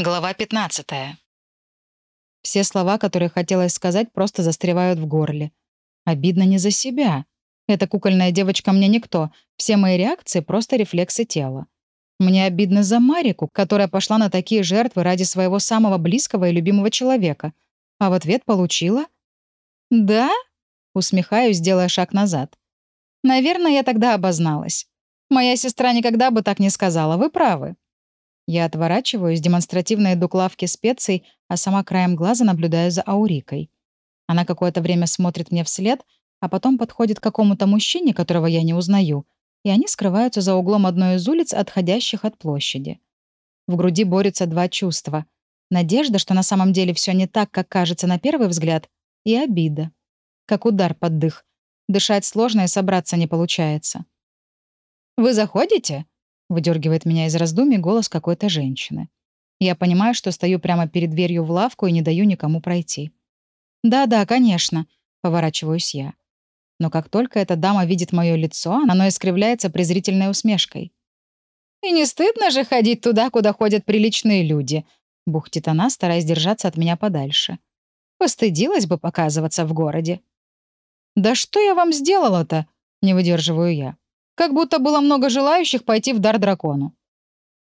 Глава 15. Все слова, которые хотелось сказать, просто застревают в горле. Обидно не за себя. Эта кукольная девочка мне никто. Все мои реакции — просто рефлексы тела. Мне обидно за Марику, которая пошла на такие жертвы ради своего самого близкого и любимого человека. А в ответ получила... «Да?» — усмехаюсь, делая шаг назад. «Наверное, я тогда обозналась. Моя сестра никогда бы так не сказала, вы правы. Я отворачиваюсь, демонстративно иду к лавке специй, а сама краем глаза наблюдаю за Аурикой. Она какое-то время смотрит мне вслед, а потом подходит к какому-то мужчине, которого я не узнаю, и они скрываются за углом одной из улиц, отходящих от площади. В груди борются два чувства. Надежда, что на самом деле все не так, как кажется на первый взгляд, и обида. Как удар под дых. Дышать сложно и собраться не получается. «Вы заходите?» Выдергивает меня из раздумий голос какой-то женщины. Я понимаю, что стою прямо перед дверью в лавку и не даю никому пройти. «Да-да, конечно», — поворачиваюсь я. Но как только эта дама видит мое лицо, оно искривляется презрительной усмешкой. «И не стыдно же ходить туда, куда ходят приличные люди?» — бухтит она, стараясь держаться от меня подальше. «Постыдилась бы показываться в городе». «Да что я вам сделала-то?» — не выдерживаю я. Как будто было много желающих пойти в дар дракону.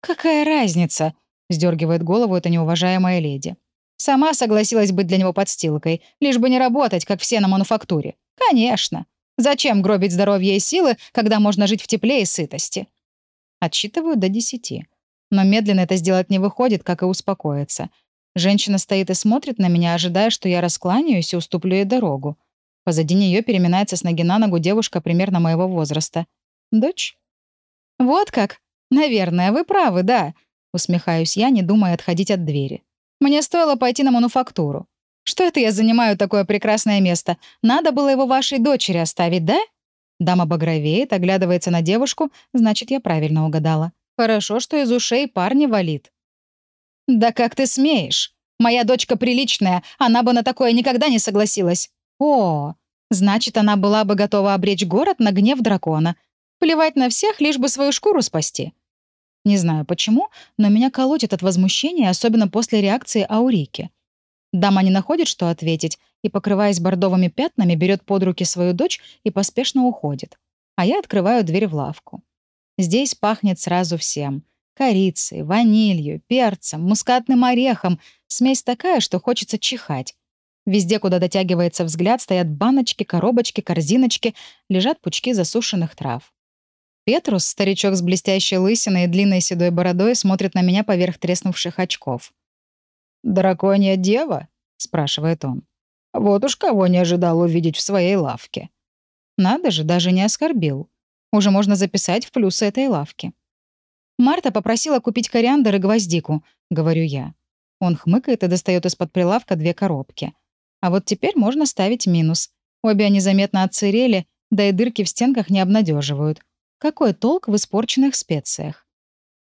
«Какая разница?» — сдергивает голову эта неуважаемая леди. «Сама согласилась быть для него подстилкой, лишь бы не работать, как все на мануфактуре. Конечно. Зачем гробить здоровье и силы, когда можно жить в тепле и сытости?» Отсчитываю до десяти. Но медленно это сделать не выходит, как и успокоиться. Женщина стоит и смотрит на меня, ожидая, что я раскланяюсь и уступлю ей дорогу. Позади нее переминается с ноги на ногу девушка примерно моего возраста. Дочь? Вот как? Наверное, вы правы, да. Усмехаюсь я, не думая отходить от двери. Мне стоило пойти на мануфактуру. Что это я занимаю такое прекрасное место? Надо было его вашей дочери оставить, да? Дама багровеет, оглядывается на девушку, значит, я правильно угадала. Хорошо, что из ушей парни валит. «Да как ты смеешь? Моя дочка приличная, она бы на такое никогда не согласилась». «О, значит, она была бы готова обречь город на гнев дракона. Плевать на всех, лишь бы свою шкуру спасти. Не знаю почему, но меня колотит от возмущения, особенно после реакции Аурики. Дама не находит, что ответить, и, покрываясь бордовыми пятнами, берет под руки свою дочь и поспешно уходит. А я открываю дверь в лавку. Здесь пахнет сразу всем. Корицей, ванилью, перцем, мускатным орехом. Смесь такая, что хочется чихать. Везде, куда дотягивается взгляд, стоят баночки, коробочки, корзиночки, лежат пучки засушенных трав. Петрус, старичок с блестящей лысиной и длинной седой бородой, смотрит на меня поверх треснувших очков. «Драконья дева?» — спрашивает он. «Вот уж кого не ожидал увидеть в своей лавке». Надо же, даже не оскорбил. Уже можно записать в плюсы этой лавки. «Марта попросила купить кориандр и гвоздику», — говорю я. Он хмыкает и достает из-под прилавка две коробки. А вот теперь можно ставить минус. Обе они заметно отсырели, да и дырки в стенках не обнадеживают. Какой толк в испорченных специях?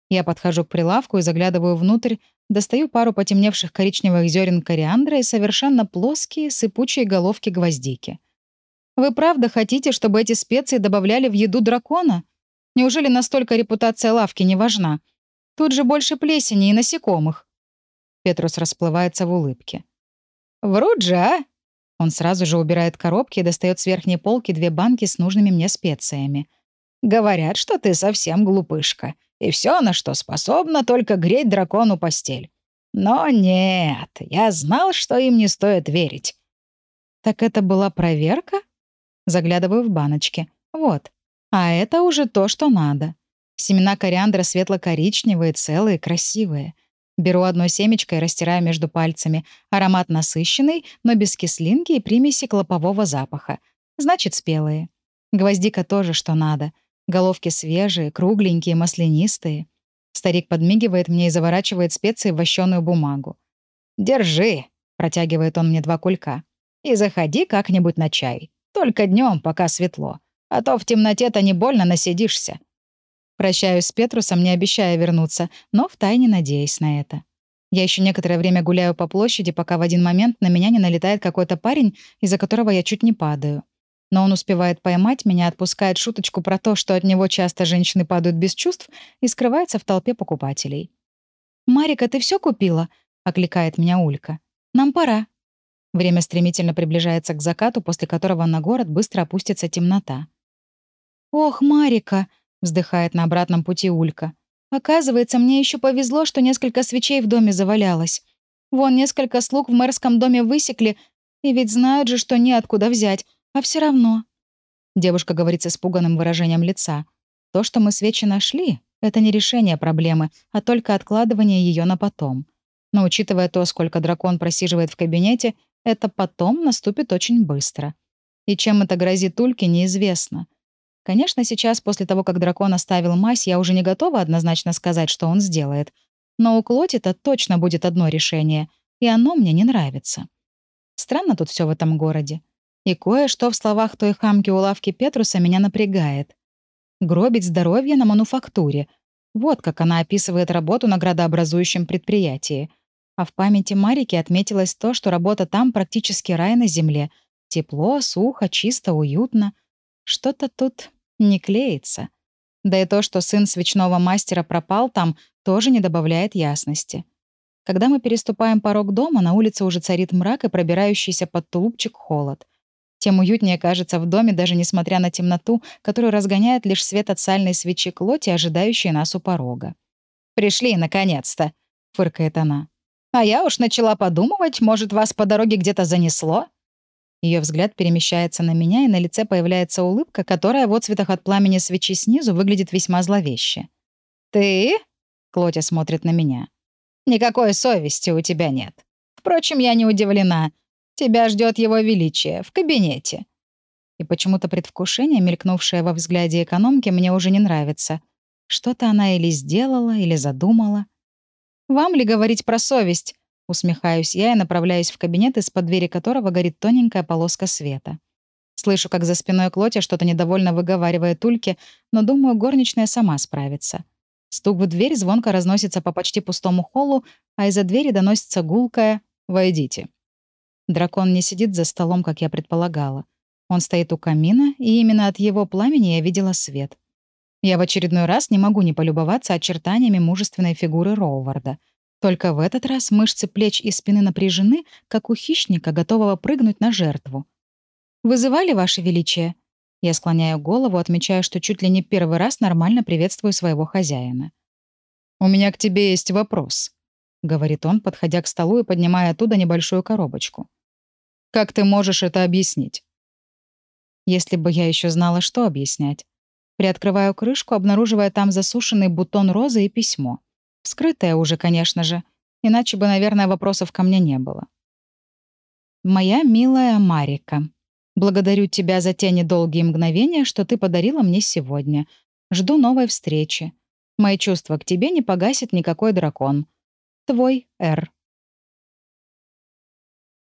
Я подхожу к прилавку и заглядываю внутрь, достаю пару потемневших коричневых зерен кориандра и совершенно плоские, сыпучие головки гвоздики. Вы правда хотите, чтобы эти специи добавляли в еду дракона? Неужели настолько репутация лавки не важна? Тут же больше плесени и насекомых. Петрус расплывается в улыбке. «Врут же, а?» Он сразу же убирает коробки и достает с верхней полки две банки с нужными мне специями. Говорят, что ты совсем глупышка, и все, на что способна, только греть дракону постель. Но нет, я знал, что им не стоит верить. Так это была проверка? Заглядываю в баночки. Вот. А это уже то, что надо. Семена кориандра светло-коричневые, целые, красивые. Беру одно семечко и растираю между пальцами. Аромат насыщенный, но без кислинки и примеси клопового запаха. Значит, спелые. Гвоздика тоже что надо — Головки свежие, кругленькие, маслянистые. Старик подмигивает мне и заворачивает специи в вощеную бумагу. «Держи», — протягивает он мне два кулька. «И заходи как-нибудь на чай. Только днем, пока светло. А то в темноте-то не больно насидишься». Прощаюсь с Петрусом, не обещая вернуться, но втайне надеясь на это. Я еще некоторое время гуляю по площади, пока в один момент на меня не налетает какой-то парень, из-за которого я чуть не падаю. Но он успевает поймать меня, отпускает шуточку про то, что от него часто женщины падают без чувств и скрывается в толпе покупателей. «Марика, ты все купила?» — окликает меня Улька. «Нам пора». Время стремительно приближается к закату, после которого на город быстро опустится темнота. «Ох, Марика!» — вздыхает на обратном пути Улька. «Оказывается, мне еще повезло, что несколько свечей в доме завалялось. Вон несколько слуг в мэрском доме высекли, и ведь знают же, что неоткуда взять, а все равно». Девушка говорит с испуганным выражением лица. «То, что мы свечи нашли, это не решение проблемы, а только откладывание ее на потом. Но учитывая то, сколько дракон просиживает в кабинете, это потом наступит очень быстро. И чем это грозит Ульке, неизвестно. Конечно, сейчас, после того, как дракон оставил мазь, я уже не готова однозначно сказать, что он сделает. Но у Клотита точно будет одно решение, и оно мне не нравится. Странно тут все в этом городе. И кое-что в словах той хамки у лавки Петруса меня напрягает. Гробить здоровье на мануфактуре. Вот как она описывает работу на градообразующем предприятии. А в памяти Марики отметилось то, что работа там практически рай на земле. Тепло, сухо, чисто, уютно. Что-то тут не клеится. Да и то, что сын свечного мастера пропал там, тоже не добавляет ясности. Когда мы переступаем порог дома, на улице уже царит мрак и пробирающийся под тулупчик холод тем уютнее кажется в доме, даже несмотря на темноту, которую разгоняет лишь свет от сальной свечи Клоти, ожидающей нас у порога. «Пришли, наконец-то!» — фыркает она. «А я уж начала подумывать, может, вас по дороге где-то занесло?» Ее взгляд перемещается на меня, и на лице появляется улыбка, которая в отцветах от пламени свечи снизу выглядит весьма зловеще. «Ты?» — Клотя смотрит на меня. «Никакой совести у тебя нет. Впрочем, я не удивлена. Тебя ждет его величие в кабинете». И почему-то предвкушение, мелькнувшее во взгляде экономки, мне уже не нравится. Что-то она или сделала, или задумала. «Вам ли говорить про совесть?» Усмехаюсь я и направляюсь в кабинет, из-под двери которого горит тоненькая полоска света. Слышу, как за спиной Клотя что-то недовольно выговаривает Ульке, но думаю, горничная сама справится. Стук в дверь звонко разносится по почти пустому холлу, а из-за двери доносится гулкое «Войдите». Дракон не сидит за столом, как я предполагала. Он стоит у камина, и именно от его пламени я видела свет. Я в очередной раз не могу не полюбоваться очертаниями мужественной фигуры Роуварда. Только в этот раз мышцы плеч и спины напряжены, как у хищника, готового прыгнуть на жертву. «Вызывали, Ваше Величие?» Я склоняю голову, отмечая, что чуть ли не первый раз нормально приветствую своего хозяина. «У меня к тебе есть вопрос», — говорит он, подходя к столу и поднимая оттуда небольшую коробочку. Как ты можешь это объяснить? Если бы я еще знала, что объяснять. Приоткрываю крышку, обнаруживая там засушенный бутон розы и письмо. Вскрытое уже, конечно же. Иначе бы, наверное, вопросов ко мне не было. «Моя милая Марика, благодарю тебя за те недолгие мгновения, что ты подарила мне сегодня. Жду новой встречи. Мои чувства к тебе не погасит никакой дракон. Твой Р.